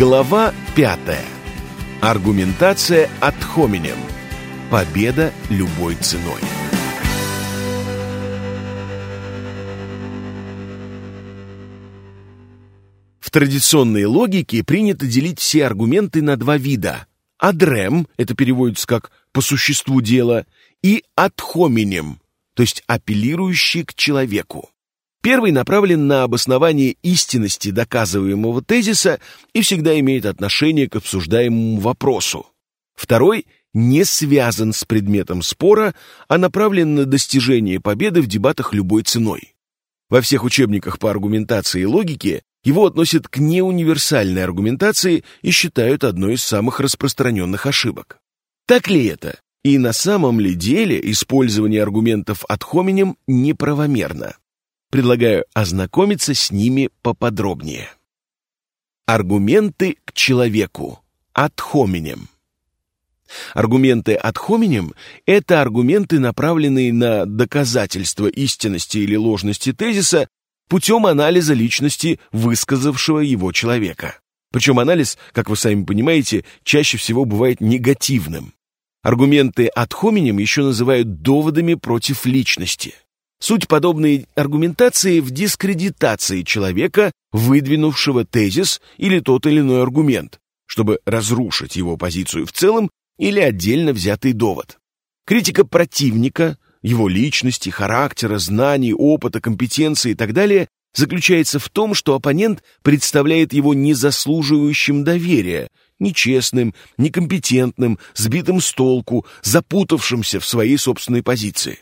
Глава пятая. Аргументация от хоминем. Победа любой ценой. В традиционной логике принято делить все аргументы на два вида. Адрем, это переводится как «по существу дела», и адхоминем, то есть апеллирующий к человеку. Первый направлен на обоснование истинности доказываемого тезиса и всегда имеет отношение к обсуждаемому вопросу. Второй не связан с предметом спора, а направлен на достижение победы в дебатах любой ценой. Во всех учебниках по аргументации и логике его относят к неуниверсальной аргументации и считают одной из самых распространенных ошибок. Так ли это? И на самом ли деле использование аргументов от хоминем неправомерно? Предлагаю ознакомиться с ними поподробнее. Аргументы к человеку. От хоминем. Аргументы от хоминем – это аргументы, направленные на доказательство истинности или ложности тезиса путем анализа личности высказавшего его человека. Причем анализ, как вы сами понимаете, чаще всего бывает негативным. Аргументы от хоминем еще называют доводами против личности. Суть подобной аргументации в дискредитации человека, выдвинувшего тезис или тот или иной аргумент, чтобы разрушить его позицию в целом или отдельно взятый довод. Критика противника его личности, характера, знаний, опыта, компетенции и так далее, заключается в том, что оппонент представляет его незаслуживающим доверия, нечестным, некомпетентным, сбитым с толку, запутавшимся в своей собственной позиции.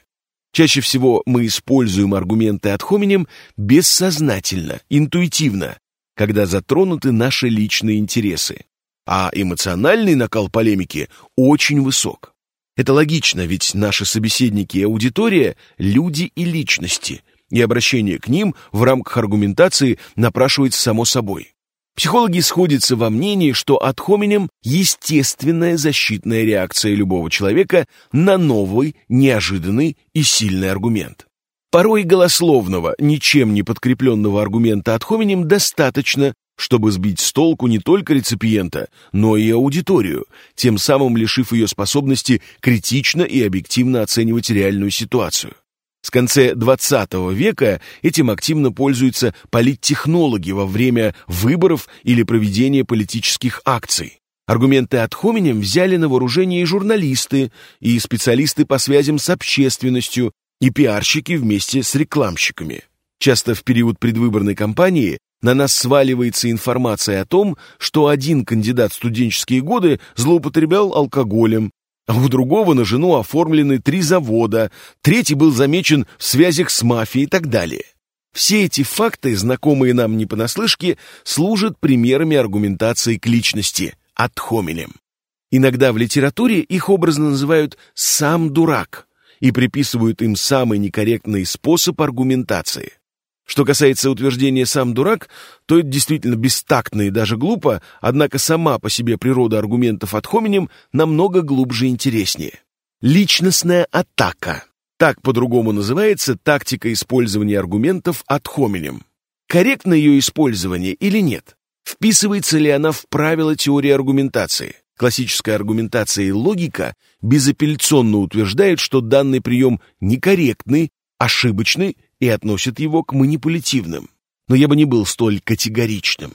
Чаще всего мы используем аргументы от хоминем бессознательно, интуитивно, когда затронуты наши личные интересы, а эмоциональный накал полемики очень высок. Это логично, ведь наши собеседники и аудитория – люди и личности, и обращение к ним в рамках аргументации напрашивается само собой. Психологи сходятся во мнении, что от хоминем естественная защитная реакция любого человека на новый, неожиданный и сильный аргумент. Порой голословного, ничем не подкрепленного аргумента от хоминем достаточно, чтобы сбить с толку не только реципиента, но и аудиторию, тем самым лишив ее способности критично и объективно оценивать реальную ситуацию. С конца XX века этим активно пользуются политтехнологи во время выборов или проведения политических акций. Аргументы от Хоминем взяли на вооружение и журналисты, и специалисты по связям с общественностью, и пиарщики вместе с рекламщиками. Часто в период предвыборной кампании на нас сваливается информация о том, что один кандидат студенческие годы злоупотреблял алкоголем, а у другого на жену оформлены три завода, третий был замечен в связях с мафией и так далее. Все эти факты, знакомые нам не понаслышке, служат примерами аргументации к личности, от хоминем. Иногда в литературе их образно называют «сам дурак» и приписывают им самый некорректный способ аргументации. Что касается утверждения «сам дурак», то это действительно бестактно и даже глупо, однако сама по себе природа аргументов от хоминем намного глубже и интереснее. Личностная атака. Так по-другому называется тактика использования аргументов от хоминем. Корректно ее использование или нет? Вписывается ли она в правила теории аргументации? Классическая аргументация и логика безапелляционно утверждают, что данный прием некорректный, ошибочный и относят его к манипулятивным. Но я бы не был столь категоричным.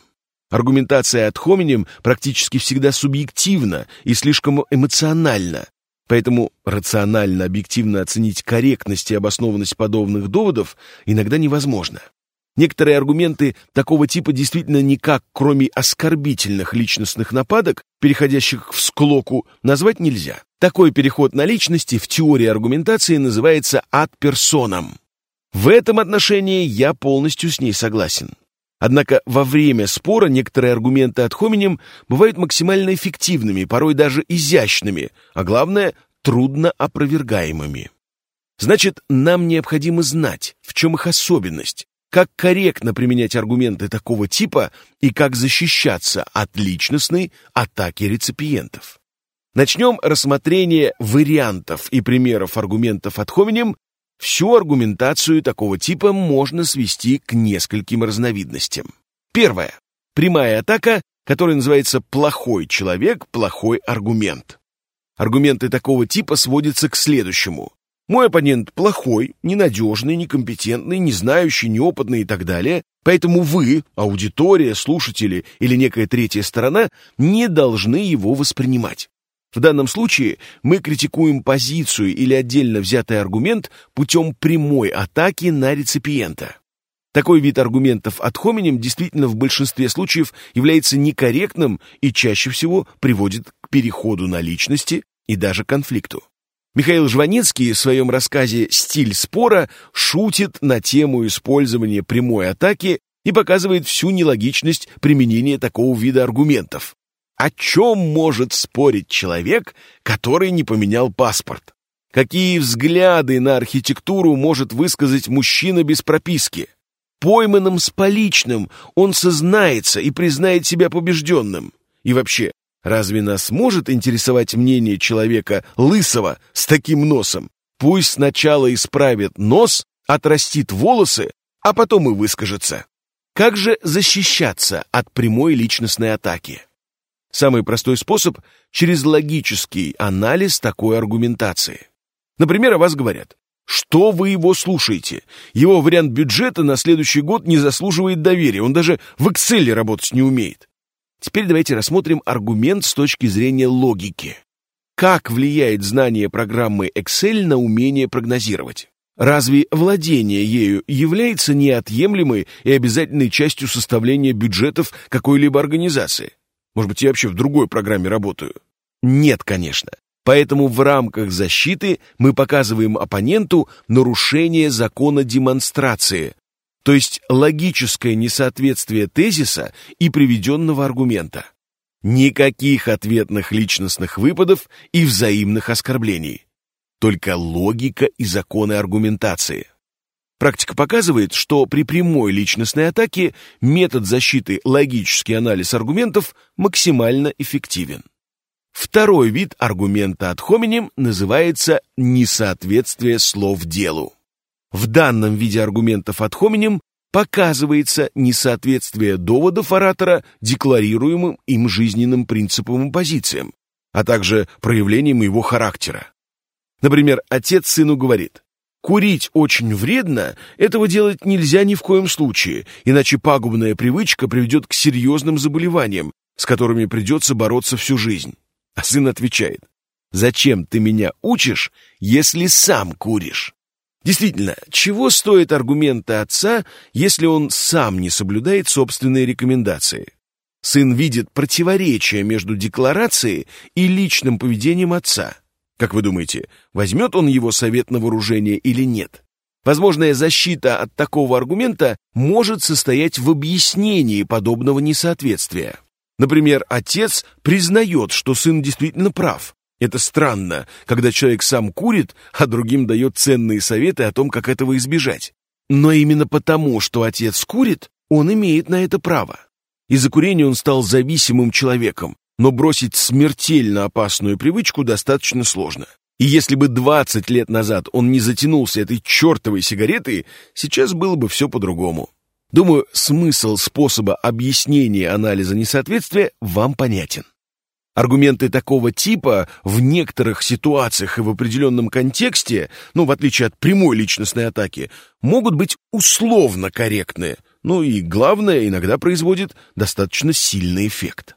Аргументация от хоминем практически всегда субъективна и слишком эмоциональна, поэтому рационально объективно оценить корректность и обоснованность подобных доводов иногда невозможно. Некоторые аргументы такого типа действительно никак, кроме оскорбительных личностных нападок, переходящих в склоку, назвать нельзя. Такой переход на личности в теории аргументации называется ад персоном. В этом отношении я полностью с ней согласен. Однако во время спора некоторые аргументы от хоминем бывают максимально эффективными, порой даже изящными, а главное, трудно опровергаемыми. Значит, нам необходимо знать, в чем их особенность, как корректно применять аргументы такого типа и как защищаться от личностной атаки реципиентов. Начнем рассмотрение вариантов и примеров аргументов от хоминем Всю аргументацию такого типа можно свести к нескольким разновидностям. Первое. Прямая атака который называется «плохой человек, плохой аргумент». Аргументы такого типа сводятся к следующему. Мой оппонент плохой, ненадежный, некомпетентный, не знающий, неопытный и так далее, поэтому вы, аудитория, слушатели или некая третья сторона, не должны его воспринимать. В данном случае мы критикуем позицию или отдельно взятый аргумент путем прямой атаки на реципиента. Такой вид аргументов от хоминем действительно в большинстве случаев является некорректным и чаще всего приводит к переходу на личности и даже конфликту. Михаил Жванецкий в своем рассказе «Стиль спора» шутит на тему использования прямой атаки и показывает всю нелогичность применения такого вида аргументов. О чем может спорить человек, который не поменял паспорт? Какие взгляды на архитектуру может высказать мужчина без прописки? Пойманным с поличным он сознается и признает себя побежденным. И вообще, Разве нас может интересовать мнение человека лысого с таким носом? Пусть сначала исправит нос, отрастит волосы, а потом и выскажется. Как же защищаться от прямой личностной атаки? Самый простой способ – через логический анализ такой аргументации. Например, о вас говорят, что вы его слушаете? Его вариант бюджета на следующий год не заслуживает доверия, он даже в Excel работать не умеет. Теперь давайте рассмотрим аргумент с точки зрения логики. Как влияет знание программы Excel на умение прогнозировать? Разве владение ею является неотъемлемой и обязательной частью составления бюджетов какой-либо организации? Может быть, я вообще в другой программе работаю? Нет, конечно. Поэтому в рамках защиты мы показываем оппоненту нарушение закона демонстрации, то есть логическое несоответствие тезиса и приведенного аргумента. Никаких ответных личностных выпадов и взаимных оскорблений. Только логика и законы аргументации. Практика показывает, что при прямой личностной атаке метод защиты логический анализ аргументов максимально эффективен. Второй вид аргумента от хоминем называется несоответствие слов делу. В данном виде аргументов от хоминем показывается несоответствие доводов оратора декларируемым им жизненным принципам и позициям, а также проявлением его характера. Например, отец сыну говорит, «Курить очень вредно, этого делать нельзя ни в коем случае, иначе пагубная привычка приведет к серьезным заболеваниям, с которыми придется бороться всю жизнь». А сын отвечает, «Зачем ты меня учишь, если сам куришь?» Действительно, чего стоят аргументы отца, если он сам не соблюдает собственные рекомендации? Сын видит противоречие между декларацией и личным поведением отца. Как вы думаете, возьмет он его совет на вооружение или нет? Возможная защита от такого аргумента может состоять в объяснении подобного несоответствия. Например, отец признает, что сын действительно прав, это странно, когда человек сам курит, а другим дает ценные советы о том, как этого избежать. Но именно потому, что отец курит, он имеет на это право. Из-за курения он стал зависимым человеком, но бросить смертельно опасную привычку достаточно сложно. И если бы 20 лет назад он не затянулся этой чертовой сигаретой, сейчас было бы все по-другому. Думаю, смысл способа объяснения анализа несоответствия вам понятен. Аргументы такого типа в некоторых ситуациях и в определенном контексте, ну, в отличие от прямой личностной атаки, могут быть условно корректны, ну и, главное, иногда производит достаточно сильный эффект.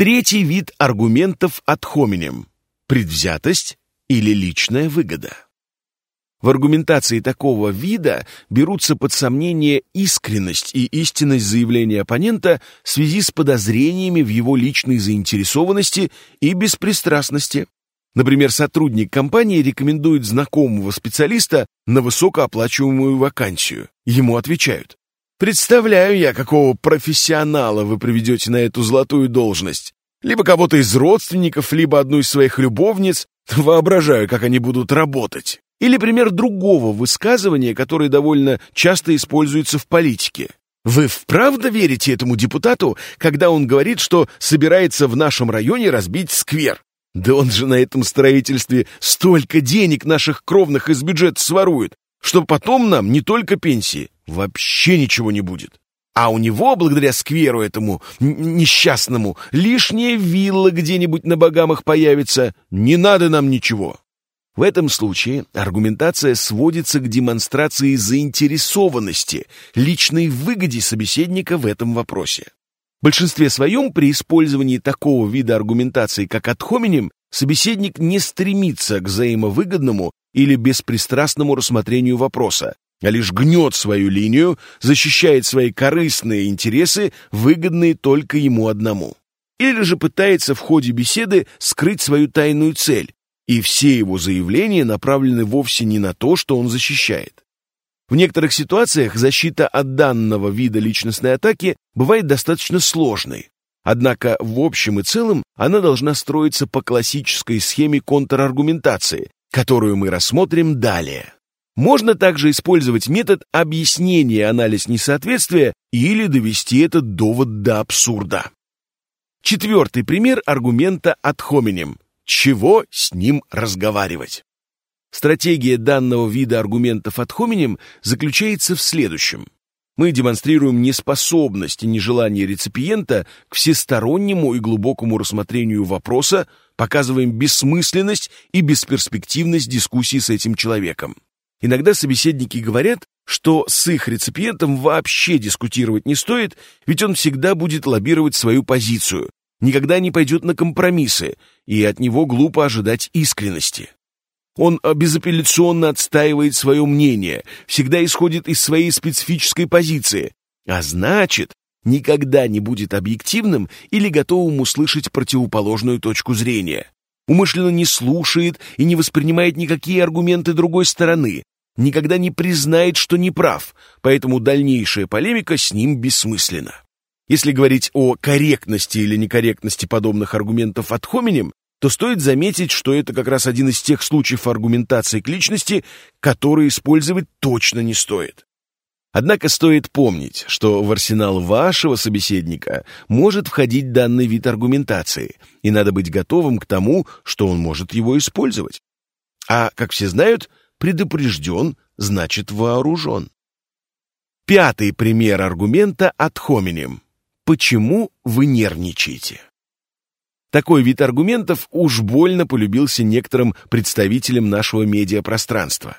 Третий вид аргументов от хоминем – предвзятость или личная выгода. В аргументации такого вида берутся под сомнение искренность и истинность заявления оппонента в связи с подозрениями в его личной заинтересованности и беспристрастности. Например, сотрудник компании рекомендует знакомого специалиста на высокооплачиваемую вакансию. Ему отвечают. «Представляю я, какого профессионала вы приведете на эту золотую должность. Либо кого-то из родственников, либо одну из своих любовниц. Воображаю, как они будут работать». Или пример другого высказывания, которое довольно часто используется в политике. Вы вправду верите этому депутату, когда он говорит, что собирается в нашем районе разбить сквер? Да он же на этом строительстве столько денег наших кровных из бюджета сворует, что потом нам не только пенсии, вообще ничего не будет. А у него, благодаря скверу этому несчастному, лишняя вилла где-нибудь на Багамах появится. Не надо нам ничего. В этом случае аргументация сводится к демонстрации заинтересованности, личной выгоде собеседника в этом вопросе. В большинстве своем при использовании такого вида аргументации, как отхоминем, собеседник не стремится к взаимовыгодному или беспристрастному рассмотрению вопроса, а лишь гнет свою линию, защищает свои корыстные интересы, выгодные только ему одному. Или же пытается в ходе беседы скрыть свою тайную цель, и все его заявления направлены вовсе не на то, что он защищает. В некоторых ситуациях защита от данного вида личностной атаки бывает достаточно сложной. Однако в общем и целом она должна строиться по классической схеме контраргументации, которую мы рассмотрим далее. Можно также использовать метод объяснения анализ несоответствия или довести этот довод до абсурда. Четвертый пример аргумента от hominem. Чего с ним разговаривать? Стратегия данного вида аргументов от hominem заключается в следующем. Мы демонстрируем неспособность и нежелание реципиента к всестороннему и глубокому рассмотрению вопроса, показываем бессмысленность и бесперспективность дискуссии с этим человеком. Иногда собеседники говорят, что с их реципиентом вообще дискутировать не стоит, ведь он всегда будет лоббировать свою позицию, никогда не пойдет на компромиссы, и от него глупо ожидать искренности. Он безапелляционно отстаивает свое мнение, всегда исходит из своей специфической позиции, а значит, никогда не будет объективным или готовым услышать противоположную точку зрения. Умышленно не слушает и не воспринимает никакие аргументы другой стороны, никогда не признает, что не прав, поэтому дальнейшая полемика с ним бессмысленна. Если говорить о корректности или некорректности подобных аргументов от хоминем, то стоит заметить, что это как раз один из тех случаев аргументации к личности, которые использовать точно не стоит. Однако стоит помнить, что в арсенал вашего собеседника может входить данный вид аргументации, и надо быть готовым к тому, что он может его использовать. А, как все знают, Предупрежден, значит вооружен. Пятый пример аргумента от хоминем. Почему вы нервничаете? Такой вид аргументов уж больно полюбился некоторым представителям нашего медиапространства.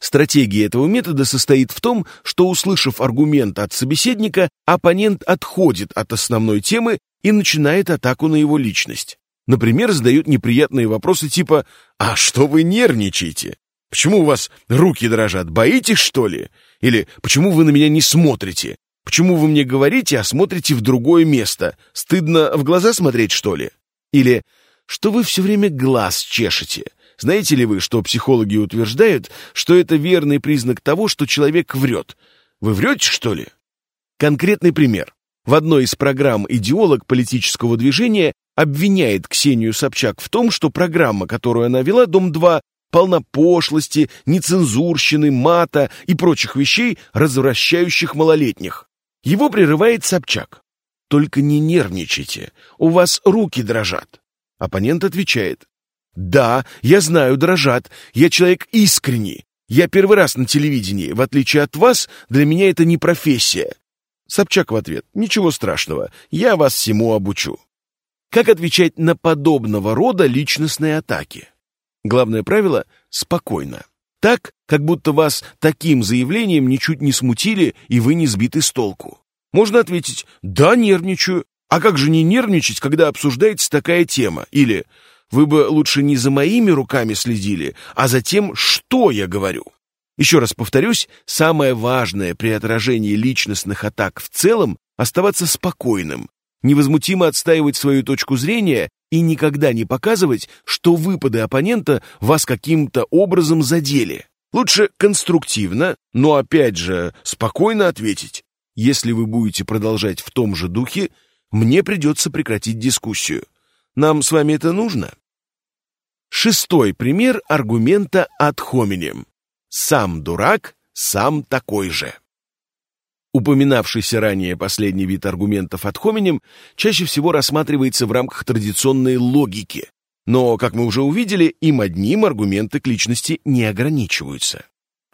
Стратегия этого метода состоит в том, что, услышав аргумент от собеседника, оппонент отходит от основной темы и начинает атаку на его личность. Например, задают неприятные вопросы типа «А что вы нервничаете?» Почему у вас руки дрожат? Боитесь, что ли? Или почему вы на меня не смотрите? Почему вы мне говорите, а смотрите в другое место? Стыдно в глаза смотреть, что ли? Или что вы все время глаз чешете? Знаете ли вы, что психологи утверждают, что это верный признак того, что человек врет? Вы врете, что ли? Конкретный пример. В одной из программ идеолог политического движения обвиняет Ксению Собчак в том, что программа, которую она вела, «Дом-2», полна пошлости, нецензурщины, мата и прочих вещей, развращающих малолетних. Его прерывает Собчак. «Только не нервничайте, у вас руки дрожат». Оппонент отвечает. «Да, я знаю, дрожат, я человек искренний. Я первый раз на телевидении, в отличие от вас, для меня это не профессия». Собчак в ответ. «Ничего страшного, я вас всему обучу». Как отвечать на подобного рода личностные атаки? Главное правило — спокойно. Так, как будто вас таким заявлением ничуть не смутили и вы не сбиты с толку. Можно ответить «Да, нервничаю». А как же не нервничать, когда обсуждается такая тема? Или «Вы бы лучше не за моими руками следили, а за тем, что я говорю». Еще раз повторюсь, самое важное при отражении личностных атак в целом — оставаться спокойным, невозмутимо отстаивать свою точку зрения и никогда не показывать, что выпады оппонента вас каким-то образом задели. Лучше конструктивно, но опять же спокойно ответить. Если вы будете продолжать в том же духе, мне придется прекратить дискуссию. Нам с вами это нужно? Шестой пример аргумента от хоминем. Сам дурак, сам такой же. Упоминавшийся ранее последний вид аргументов от хоминем чаще всего рассматривается в рамках традиционной логики, но, как мы уже увидели, им одним аргументы к личности не ограничиваются.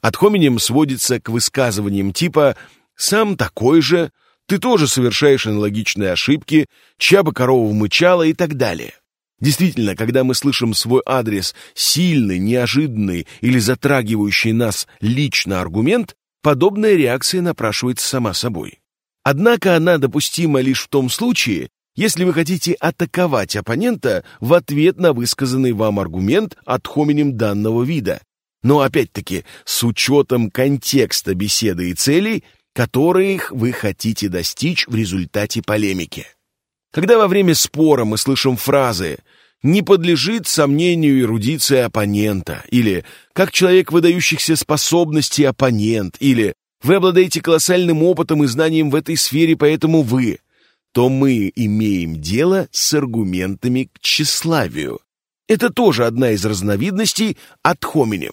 От хоминем сводится к высказываниям типа «сам такой же», Ты тоже совершаешь аналогичные ошибки, чья бы корова мычала и так далее. Действительно, когда мы слышим свой адрес сильный, неожиданный или затрагивающий нас лично аргумент, подобная реакция напрашивается сама собой. Однако она допустима лишь в том случае, если вы хотите атаковать оппонента в ответ на высказанный вам аргумент от хоминем данного вида, но опять-таки с учетом контекста беседы и целей, которых вы хотите достичь в результате полемики. Когда во время спора мы слышим фразы «не подлежит сомнению эрудиция оппонента» или «как человек выдающихся способностей оппонент» или «вы обладаете колоссальным опытом и знанием в этой сфере, поэтому вы», то мы имеем дело с аргументами к тщеславию. Это тоже одна из разновидностей от хоминем.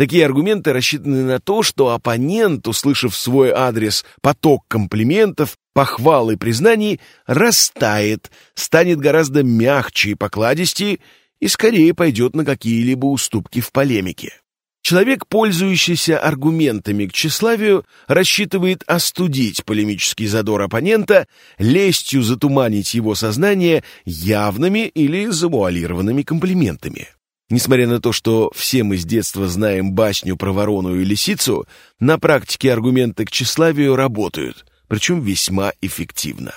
Такие аргументы рассчитаны на то, что оппонент, услышав свой адрес поток комплиментов, похвал и признаний, растает, станет гораздо мягче и покладистее и скорее пойдет на какие-либо уступки в полемике. Человек, пользующийся аргументами к тщеславию, рассчитывает остудить полемический задор оппонента, лестью затуманить его сознание явными или завуалированными комплиментами. Несмотря на то, что все мы с детства знаем басню про ворону и лисицу, на практике аргументы к тщеславию работают, причем весьма эффективно.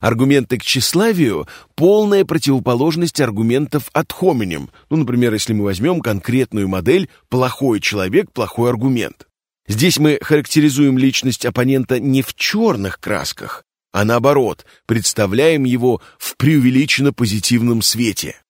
Аргументы к тщеславию — полная противоположность аргументов от хоминем. Ну, например, если мы возьмем конкретную модель «плохой человек, плохой аргумент». Здесь мы характеризуем личность оппонента не в черных красках, а наоборот, представляем его в преувеличенно позитивном свете.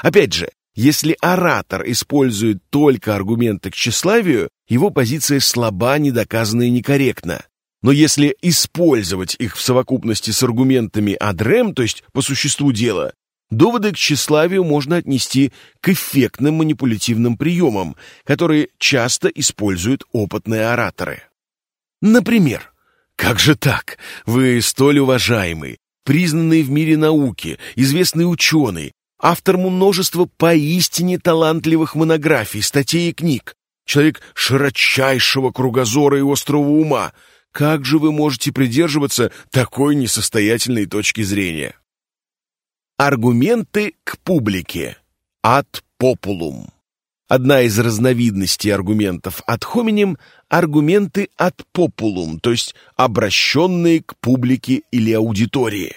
Опять же, если оратор использует только аргументы к тщеславию, его позиция слаба, недоказана и некорректна. Но если использовать их в совокупности с аргументами адрем, то есть по существу дела, доводы к тщеславию можно отнести к эффектным манипулятивным приемам, которые часто используют опытные ораторы. Например, «Как же так? Вы столь уважаемый, признанный в мире науки, известный ученый, автор множества поистине талантливых монографий, статей и книг, человек широчайшего кругозора и острого ума. Как же вы можете придерживаться такой несостоятельной точки зрения? Аргументы к публике. Ad populum. Одна из разновидностей аргументов ad hominem – аргументы ad populum, то есть обращенные к публике или аудитории.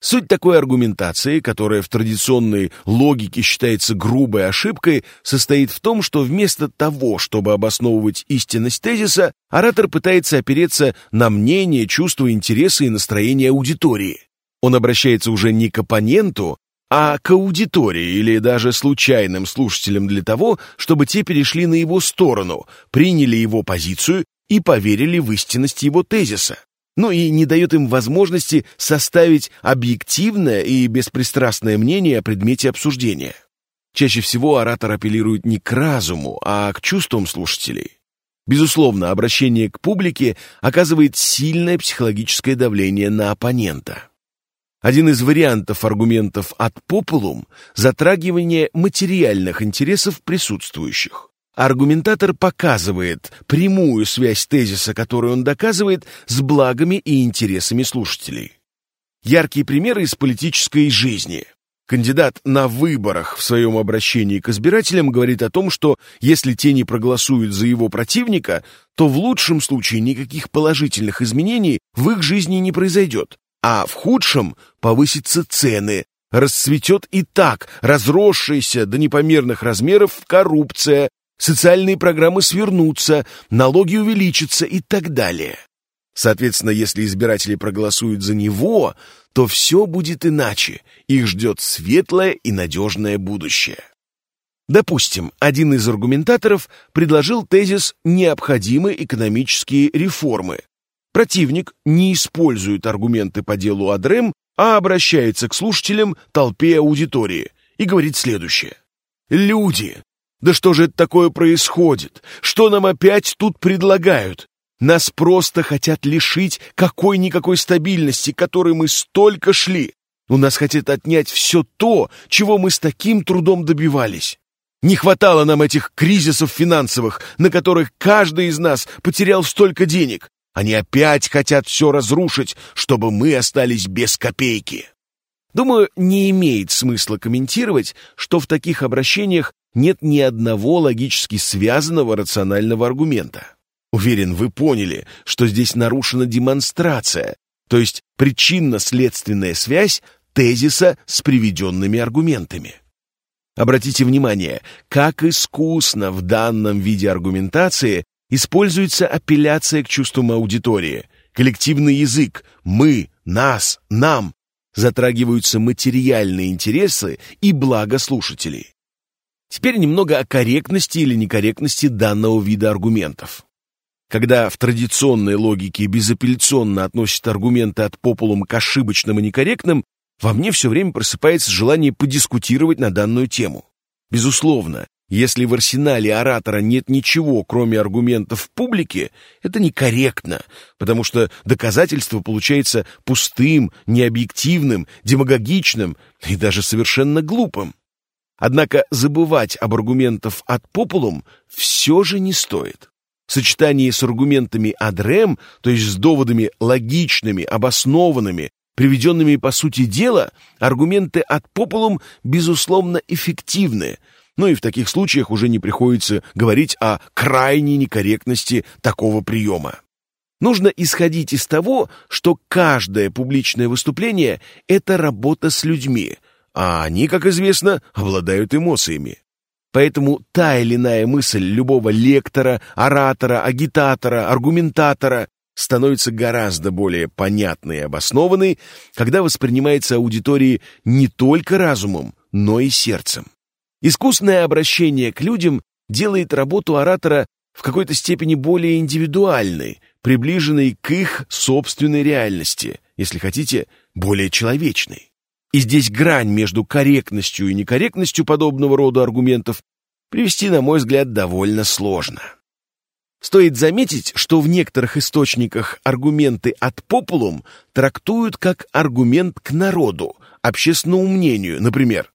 Суть такой аргументации, которая в традиционной логике считается грубой ошибкой, состоит в том, что вместо того, чтобы обосновывать истинность тезиса, оратор пытается опереться на мнение, чувства, интересы и настроение аудитории. Он обращается уже не к оппоненту, а к аудитории или даже случайным слушателям для того, чтобы те перешли на его сторону, приняли его позицию и поверили в истинность его тезиса но и не дает им возможности составить объективное и беспристрастное мнение о предмете обсуждения. Чаще всего оратор апеллирует не к разуму, а к чувствам слушателей. Безусловно, обращение к публике оказывает сильное психологическое давление на оппонента. Один из вариантов аргументов от популум – затрагивание материальных интересов присутствующих. Аргументатор показывает прямую связь тезиса, которую он доказывает, с благами и интересами слушателей. Яркие примеры из политической жизни. Кандидат на выборах в своем обращении к избирателям говорит о том, что если те не проголосуют за его противника, то в лучшем случае никаких положительных изменений в их жизни не произойдет, а в худшем повысятся цены, расцветет и так разросшаяся до непомерных размеров коррупция, социальные программы свернутся, налоги увеличатся и так далее. Соответственно, если избиратели проголосуют за него, то все будет иначе, их ждет светлое и надежное будущее. Допустим, один из аргументаторов предложил тезис «необходимы экономические реформы». Противник не использует аргументы по делу Адрем, а обращается к слушателям, толпе аудитории и говорит следующее. «Люди, да что же это такое происходит? Что нам опять тут предлагают? Нас просто хотят лишить какой-никакой стабильности, которой мы столько шли. У нас хотят отнять все то, чего мы с таким трудом добивались. Не хватало нам этих кризисов финансовых, на которых каждый из нас потерял столько денег. Они опять хотят все разрушить, чтобы мы остались без копейки. Думаю, не имеет смысла комментировать, что в таких обращениях нет ни одного логически связанного рационального аргумента. Уверен, вы поняли, что здесь нарушена демонстрация, то есть причинно-следственная связь тезиса с приведенными аргументами. Обратите внимание, как искусно в данном виде аргументации используется апелляция к чувствам аудитории, коллективный язык «мы», «нас», «нам», затрагиваются материальные интересы и благо слушателей. Теперь немного о корректности или некорректности данного вида аргументов. Когда в традиционной логике безапелляционно относят аргументы от популум к ошибочным и некорректным, во мне все время просыпается желание подискутировать на данную тему. Безусловно, если в арсенале оратора нет ничего, кроме аргументов в публике, это некорректно, потому что доказательство получается пустым, необъективным, демагогичным и даже совершенно глупым. Однако забывать об аргументах от популум все же не стоит. В сочетании с аргументами адрем, то есть с доводами логичными, обоснованными, приведенными по сути дела, аргументы от популум, безусловно, эффективны, но и в таких случаях уже не приходится говорить о крайней некорректности такого приема. Нужно исходить из того, что каждое публичное выступление – это работа с людьми, а они, как известно, обладают эмоциями. Поэтому та или иная мысль любого лектора, оратора, агитатора, аргументатора становится гораздо более понятной и обоснованной, когда воспринимается аудиторией не только разумом, но и сердцем. Искусное обращение к людям делает работу оратора в какой-то степени более индивидуальной, приближенной к их собственной реальности, если хотите, более человечной. И здесь грань между корректностью и некорректностью подобного рода аргументов привести, на мой взгляд, довольно сложно. Стоит заметить, что в некоторых источниках аргументы от популум трактуют как аргумент к народу, общественному мнению, например.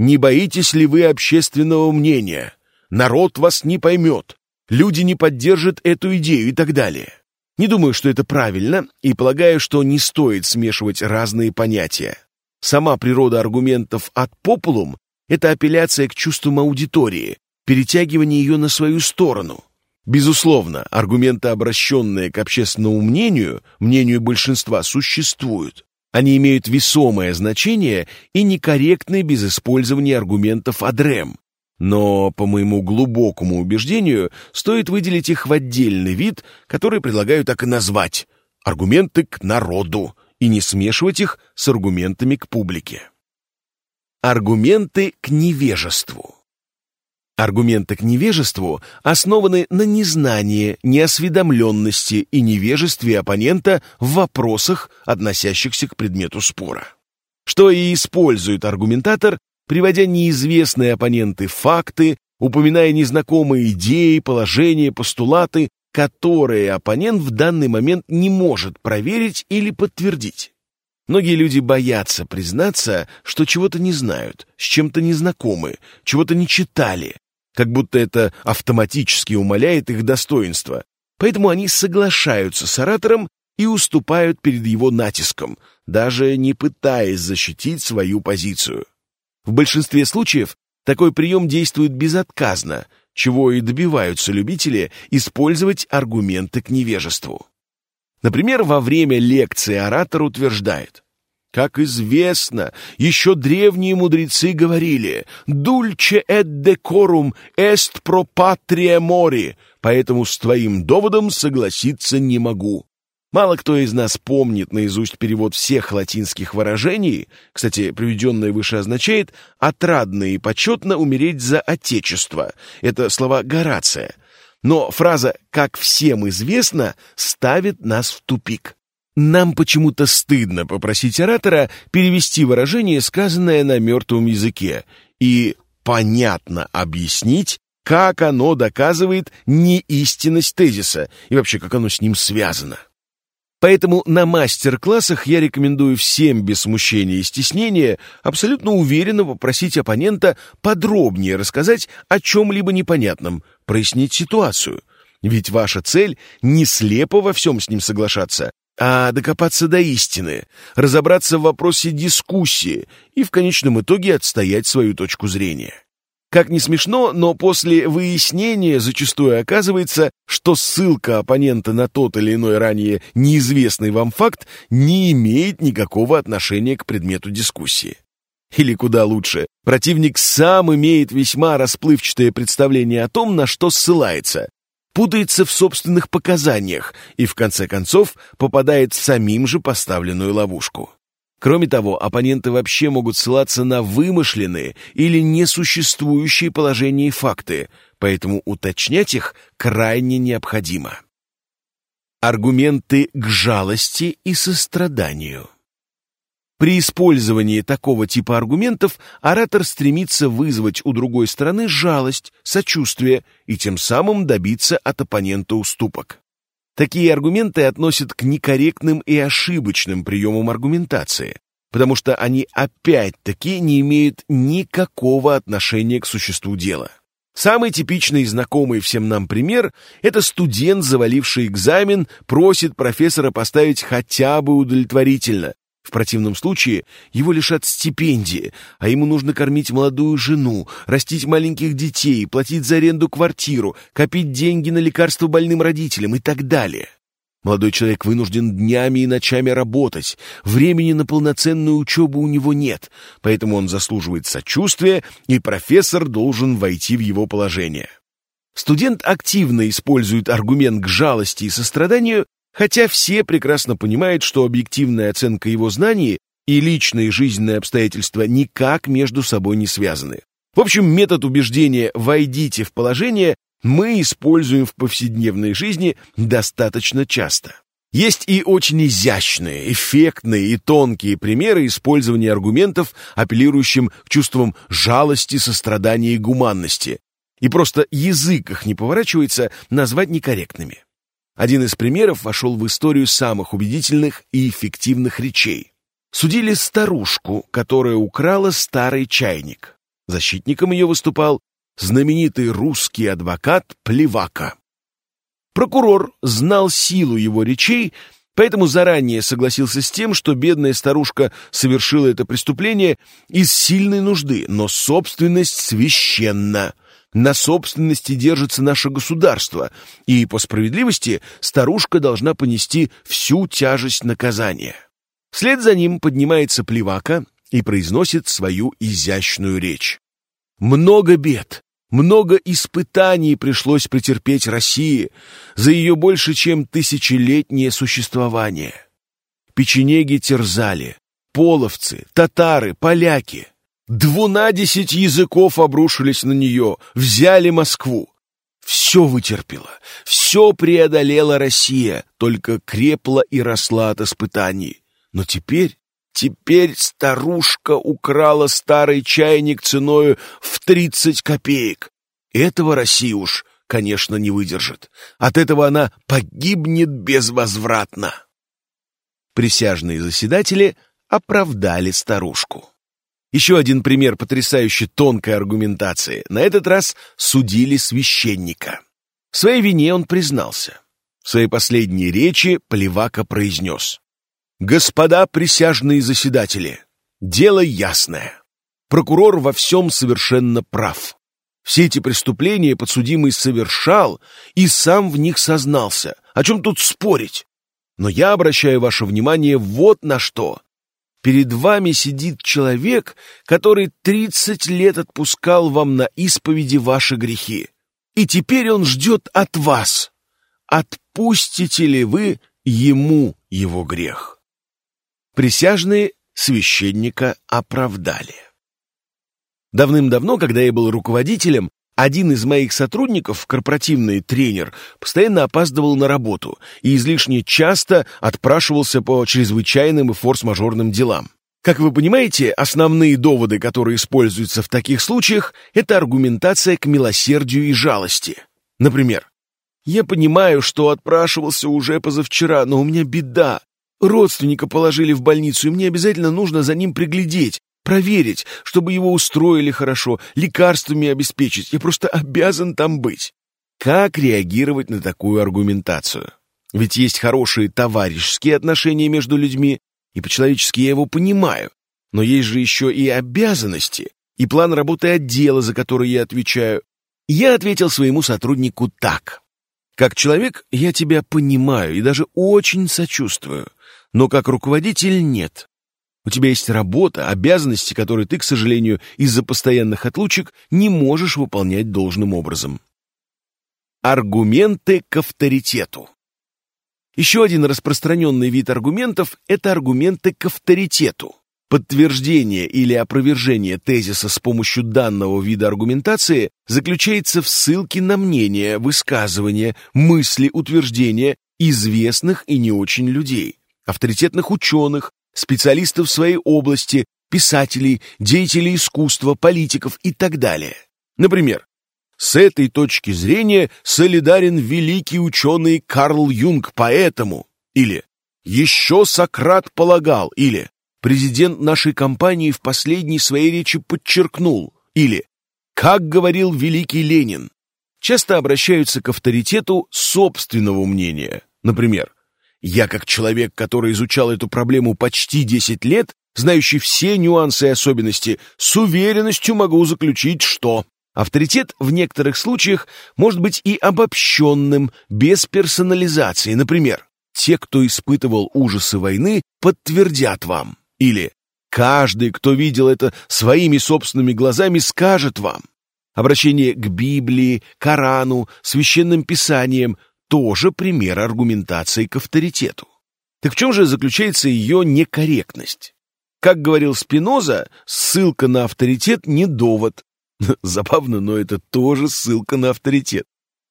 «Не боитесь ли вы общественного мнения? Народ вас не поймет, люди не поддержат эту идею и так далее». Не думаю, что это правильно, и полагаю, что не стоит смешивать разные понятия. Сама природа аргументов от популум — это апелляция к чувствам аудитории, перетягивание ее на свою сторону. Безусловно, аргументы, обращенные к общественному мнению, мнению большинства, существуют. Они имеют весомое значение и некорректны без использования аргументов адрем. Но, по моему глубокому убеждению, стоит выделить их в отдельный вид, который предлагаю так и назвать – аргументы к народу, и не смешивать их с аргументами к публике. Аргументы к невежеству. Аргументы к невежеству основаны на незнании, неосведомленности и невежестве оппонента в вопросах, относящихся к предмету спора. Что и использует аргументатор, приводя неизвестные оппоненты факты, упоминая незнакомые идеи, положения, постулаты, которые оппонент в данный момент не может проверить или подтвердить. Многие люди боятся признаться, что чего-то не знают, с чем-то не знакомы, чего-то не читали, как будто это автоматически умаляет их достоинство. Поэтому они соглашаются с оратором и уступают перед его натиском, даже не пытаясь защитить свою позицию. В большинстве случаев такой прием действует безотказно – чего и добиваются любители использовать аргументы к невежеству. Например, во время лекции оратор утверждает, как известно, еще древние мудрецы говорили «Dulce et decorum est pro patria mori», поэтому с твоим доводом согласиться не могу. Мало кто из нас помнит наизусть перевод всех латинских выражений, кстати, приведенное выше означает «отрадно и почетно умереть за Отечество». Это слова Горация. Но фраза «как всем известно» ставит нас в тупик. Нам почему-то стыдно попросить оратора перевести выражение, сказанное на мертвом языке, и понятно объяснить, как оно доказывает неистинность тезиса и вообще как оно с ним связано. Поэтому на мастер-классах я рекомендую всем без смущения и стеснения абсолютно уверенно попросить оппонента подробнее рассказать о чем-либо непонятном, прояснить ситуацию. Ведь ваша цель не слепо во всем с ним соглашаться, а докопаться до истины, разобраться в вопросе дискуссии и в конечном итоге отстоять свою точку зрения. Как ни смешно, но после выяснения зачастую оказывается, что ссылка оппонента на тот или иной ранее неизвестный вам факт не имеет никакого отношения к предмету дискуссии. Или куда лучше, противник сам имеет весьма расплывчатое представление о том, на что ссылается, путается в собственных показаниях и, в конце концов, попадает в самим же поставленную ловушку. Кроме того, оппоненты вообще могут ссылаться на вымышленные или несуществующие положения и факты, поэтому уточнять их крайне необходимо. Аргументы к жалости и состраданию. При использовании такого типа аргументов оратор стремится вызвать у другой стороны жалость, сочувствие и тем самым добиться от оппонента уступок. Такие аргументы относят к некорректным и ошибочным приемам аргументации, потому что они опять-таки не имеют никакого отношения к существу дела. Самый типичный и знакомый всем нам пример – это студент, заваливший экзамен, просит профессора поставить хотя бы удовлетворительно, в противном случае его лишат стипендии, а ему нужно кормить молодую жену, растить маленьких детей, платить за аренду квартиру, копить деньги на лекарства больным родителям и так далее. Молодой человек вынужден днями и ночами работать, времени на полноценную учебу у него нет, поэтому он заслуживает сочувствия, и профессор должен войти в его положение. Студент активно использует аргумент к жалости и состраданию Хотя все прекрасно понимают, что объективная оценка его знаний и личные жизненные обстоятельства никак между собой не связаны. В общем, метод убеждения «войдите в положение» мы используем в повседневной жизни достаточно часто. Есть и очень изящные, эффектные и тонкие примеры использования аргументов, апеллирующим к чувствам жалости, сострадания и гуманности. И просто язык их не поворачивается назвать некорректными. Один из примеров вошел в историю самых убедительных и эффективных речей. Судили старушку, которая украла старый чайник. Защитником ее выступал знаменитый русский адвокат Плевака. Прокурор знал силу его речей, поэтому заранее согласился с тем, что бедная старушка совершила это преступление из сильной нужды, но собственность священна — на собственности держится наше государство, и по справедливости старушка должна понести всю тяжесть наказания. Вслед за ним поднимается Плевака и произносит свою изящную речь. Много бед, много испытаний пришлось претерпеть России за ее больше чем тысячелетнее существование. Печенеги терзали, половцы, татары, поляки — Двунадесять языков обрушились на нее, взяли Москву. Все вытерпела, все преодолела Россия, только крепла и росла от испытаний. Но теперь, теперь старушка украла старый чайник ценою в тридцать копеек. Этого Россия уж, конечно, не выдержит. От этого она погибнет безвозвратно. Присяжные заседатели оправдали старушку. Еще один пример потрясающе тонкой аргументации. На этот раз судили священника. В своей вине он признался. В своей последней речи Плевака произнес. «Господа присяжные заседатели, дело ясное. Прокурор во всем совершенно прав. Все эти преступления подсудимый совершал и сам в них сознался. О чем тут спорить? Но я обращаю ваше внимание вот на что. Перед вами сидит человек, который тридцать лет отпускал вам на исповеди ваши грехи. И теперь он ждет от вас. Отпустите ли вы ему его грех? Присяжные священника оправдали. Давным-давно, когда я был руководителем, один из моих сотрудников, корпоративный тренер, постоянно опаздывал на работу и излишне часто отпрашивался по чрезвычайным и форс-мажорным делам. Как вы понимаете, основные доводы, которые используются в таких случаях, это аргументация к милосердию и жалости. Например, «Я понимаю, что отпрашивался уже позавчера, но у меня беда. Родственника положили в больницу, и мне обязательно нужно за ним приглядеть. Проверить, чтобы его устроили хорошо, лекарствами обеспечить. Я просто обязан там быть. как реагировать на такую аргументацию. Ведь есть хорошие товарищеские отношения между людьми, и по-человечески я его понимаю. Но есть же еще и обязанности, и план работы отдела, за который я отвечаю. Я ответил своему сотруднику так. Как человек я тебя понимаю и даже очень сочувствую, но как руководитель нет. У тебя есть работа, обязанности, которые ты, к сожалению, из-за постоянных отлучек не можешь выполнять должным образом. Аргументы к авторитету. Еще один распространенный вид аргументов – это аргументы к авторитету. Подтверждение или опровержение тезиса с помощью данного вида аргументации заключается в ссылке на мнения, высказывания, мысли, утверждения известных и не очень людей, авторитетных ученых, специалистов своей области, писателей, деятелей искусства, политиков и так далее. Например, с этой точки зрения солидарен великий ученый Карл Юнг поэтому, или «Еще Сократ полагал», или «Президент нашей компании в последней своей речи подчеркнул», или «Как говорил великий Ленин». Часто обращаются к авторитету собственного мнения. Например, «Я как человек, который изучал эту проблему почти 10 лет, знающий все нюансы и особенности, с уверенностью могу заключить, что...» Авторитет в некоторых случаях может быть и обобщенным, без персонализации. Например, те, кто испытывал ужасы войны, подтвердят вам. Или каждый, кто видел это своими собственными глазами, скажет вам. Обращение к Библии, Корану, священным писаниям тоже пример аргументации к авторитету. Так в чем же заключается ее некорректность? Как говорил Спиноза, ссылка на авторитет не довод, Забавно, но это тоже ссылка на авторитет.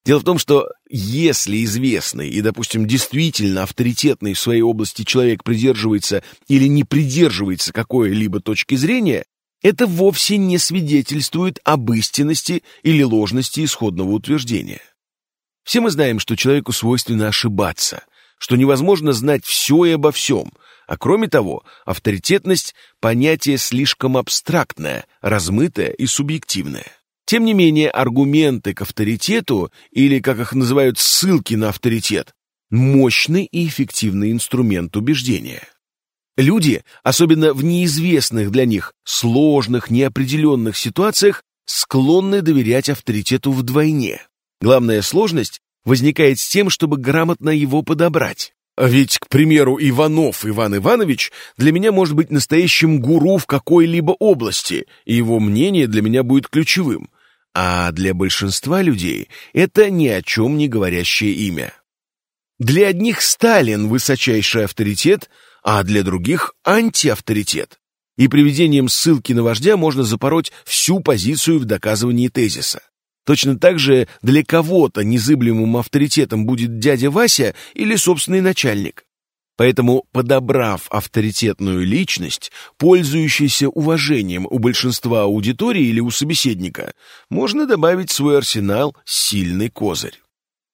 Дело в том, что если известный и, допустим, действительно авторитетный в своей области человек придерживается или не придерживается какой-либо точки зрения, это вовсе не свидетельствует об истинности или ложности исходного утверждения. Все мы знаем, что человеку свойственно ошибаться, что невозможно знать все и обо всем, а кроме того, авторитетность – понятие слишком абстрактное, размытое и субъективное. Тем не менее, аргументы к авторитету, или, как их называют, ссылки на авторитет, мощный и эффективный инструмент убеждения. Люди, особенно в неизвестных для них, сложных, неопределенных ситуациях, склонны доверять авторитету вдвойне. Главная сложность возникает с тем, чтобы грамотно его подобрать. А ведь, к примеру, Иванов Иван Иванович для меня может быть настоящим гуру в какой-либо области, и его мнение для меня будет ключевым. А для большинства людей это ни о чем не говорящее имя. Для одних Сталин – высочайший авторитет, а для других – антиавторитет. И приведением ссылки на вождя можно запороть всю позицию в доказывании тезиса. Точно так же для кого-то незыблемым авторитетом будет дядя Вася или собственный начальник. Поэтому, подобрав авторитетную личность, пользующуюся уважением у большинства аудитории или у собеседника, можно добавить в свой арсенал сильный козырь.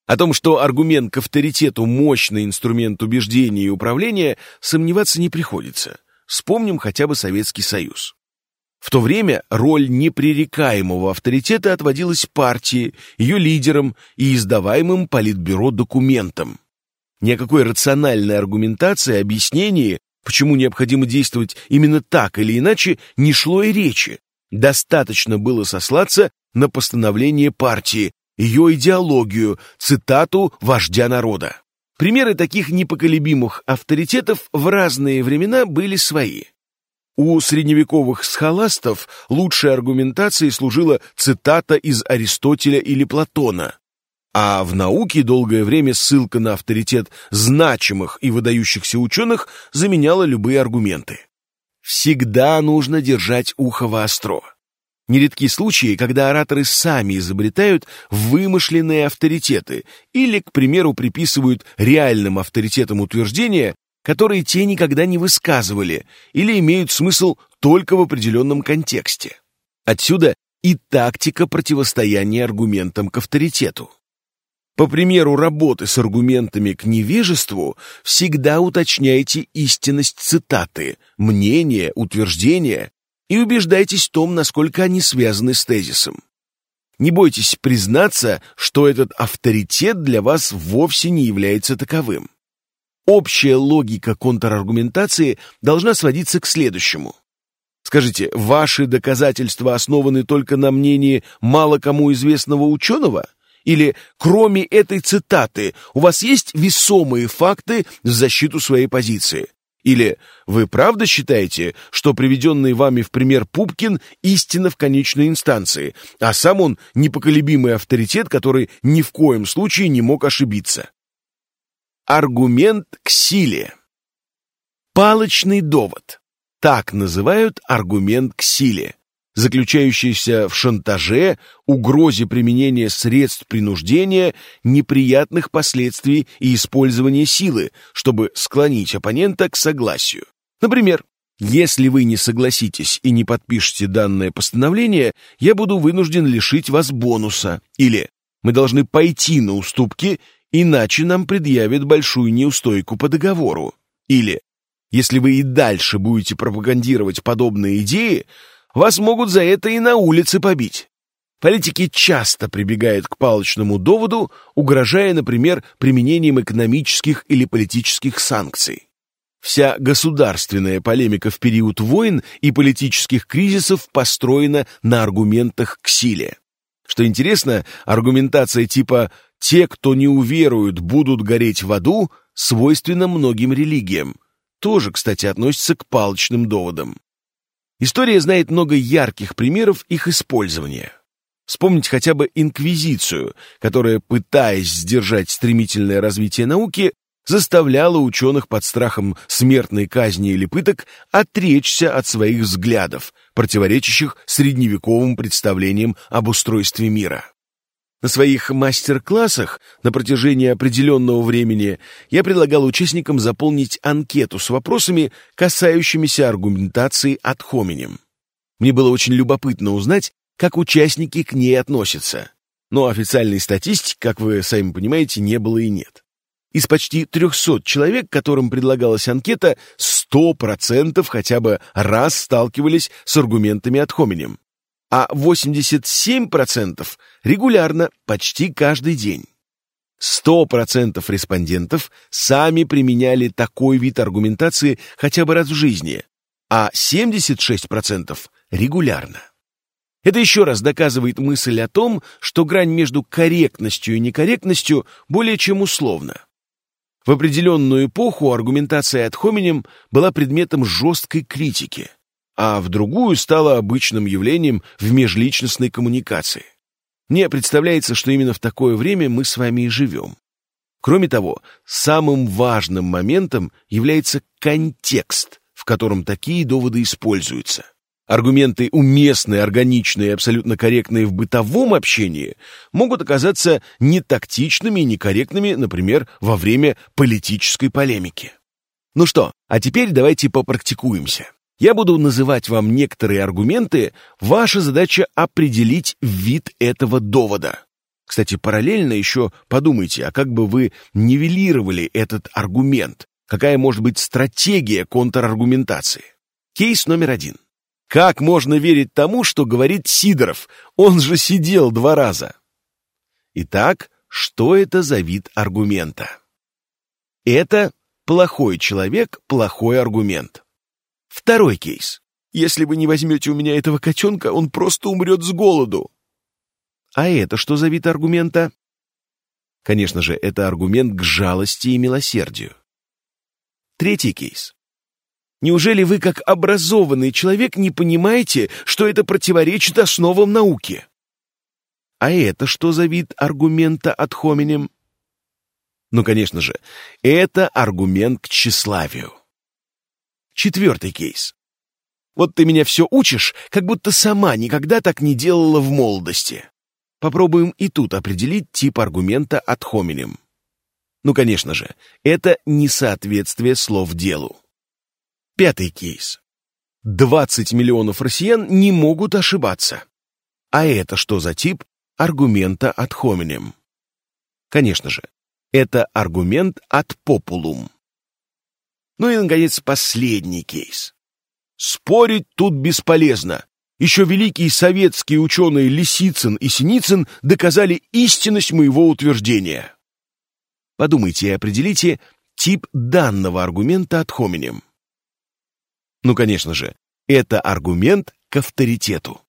О том, что аргумент к авторитету – мощный инструмент убеждения и управления, сомневаться не приходится. Вспомним хотя бы Советский Союз. В то время роль непререкаемого авторитета отводилась партии, ее лидерам и издаваемым политбюро документам. Ни о какой рациональной аргументации, объяснении, почему необходимо действовать именно так или иначе, не шло и речи. Достаточно было сослаться на постановление партии, ее идеологию, цитату вождя народа. Примеры таких непоколебимых авторитетов в разные времена были свои. У средневековых схоластов лучшей аргументацией служила цитата из Аристотеля или Платона, а в науке долгое время ссылка на авторитет значимых и выдающихся ученых заменяла любые аргументы. Всегда нужно держать ухо востро. Нередки случаи, когда ораторы сами изобретают вымышленные авторитеты или, к примеру, приписывают реальным авторитетам утверждения, которые те никогда не высказывали или имеют смысл только в определенном контексте. Отсюда и тактика противостояния аргументам к авторитету. По примеру работы с аргументами к невежеству, всегда уточняйте истинность цитаты, мнения, утверждения и убеждайтесь в том, насколько они связаны с тезисом. Не бойтесь признаться, что этот авторитет для вас вовсе не является таковым. Общая логика контраргументации должна сводиться к следующему. Скажите, ваши доказательства основаны только на мнении мало кому известного ученого? Или, кроме этой цитаты, у вас есть весомые факты в защиту своей позиции? Или вы правда считаете, что приведенный вами в пример Пупкин истина в конечной инстанции, а сам он непоколебимый авторитет, который ни в коем случае не мог ошибиться? Аргумент к силе. Палочный довод. Так называют аргумент к силе, заключающийся в шантаже, угрозе применения средств принуждения, неприятных последствий и использования силы, чтобы склонить оппонента к согласию. Например, если вы не согласитесь и не подпишете данное постановление, я буду вынужден лишить вас бонуса. Или мы должны пойти на уступки, иначе нам предъявят большую неустойку по договору. Или если вы и дальше будете пропагандировать подобные идеи, вас могут за это и на улице побить. Политики часто прибегают к палочному доводу, угрожая, например, применением экономических или политических санкций. Вся государственная полемика в период войн и политических кризисов построена на аргументах к силе. Что интересно, аргументация типа «те, кто не уверуют, будут гореть в аду» свойственна многим религиям. Тоже, кстати, относится к палочным доводам. История знает много ярких примеров их использования. Вспомнить хотя бы инквизицию, которая, пытаясь сдержать стремительное развитие науки, заставляла ученых под страхом смертной казни или пыток отречься от своих взглядов, противоречащих средневековым представлениям об устройстве мира. На своих мастер-классах на протяжении определенного времени я предлагал участникам заполнить анкету с вопросами, касающимися аргументации от хоминем. Мне было очень любопытно узнать, как участники к ней относятся. Но официальной статистики, как вы сами понимаете, не было и нет. Из почти 300 человек, которым предлагалась анкета, 100% хотя бы раз сталкивались с аргументами от хоминем а 87% регулярно, почти каждый день. 100% респондентов сами применяли такой вид аргументации хотя бы раз в жизни, а 76% регулярно. Это еще раз доказывает мысль о том, что грань между корректностью и некорректностью более чем условна. В определенную эпоху аргументация от хоминем была предметом жесткой критики а в другую стало обычным явлением в межличностной коммуникации. Мне представляется, что именно в такое время мы с вами и живем. Кроме того, самым важным моментом является контекст, в котором такие доводы используются. Аргументы уместные, органичные и абсолютно корректные в бытовом общении могут оказаться нетактичными и некорректными, например, во время политической полемики. Ну что, а теперь давайте попрактикуемся. Я буду называть вам некоторые аргументы, ваша задача определить вид этого довода. Кстати, параллельно еще подумайте, а как бы вы нивелировали этот аргумент? Какая может быть стратегия контраргументации? Кейс номер один. Как можно верить тому, что говорит Сидоров? Он же сидел два раза. Итак, что это за вид аргумента? Это плохой человек, плохой аргумент. Второй кейс. Если вы не возьмете у меня этого котенка, он просто умрет с голоду. А это что за вид аргумента? Конечно же, это аргумент к жалости и милосердию. Третий кейс. Неужели вы, как образованный человек, не понимаете, что это противоречит основам науки? А это что за вид аргумента от хоминем? Ну, конечно же, это аргумент к тщеславию. Четвертый кейс. Вот ты меня все учишь, как будто сама никогда так не делала в молодости. Попробуем и тут определить тип аргумента от хоминем. Ну, конечно же, это несоответствие слов делу. Пятый кейс. 20 миллионов россиян не могут ошибаться. А это что за тип аргумента от хоминем? Конечно же, это аргумент от популум. Ну и, наконец, последний кейс. Спорить тут бесполезно. Еще великие советские ученые Лисицын и Синицын доказали истинность моего утверждения. Подумайте и определите тип данного аргумента от хоминем. Ну, конечно же, это аргумент к авторитету.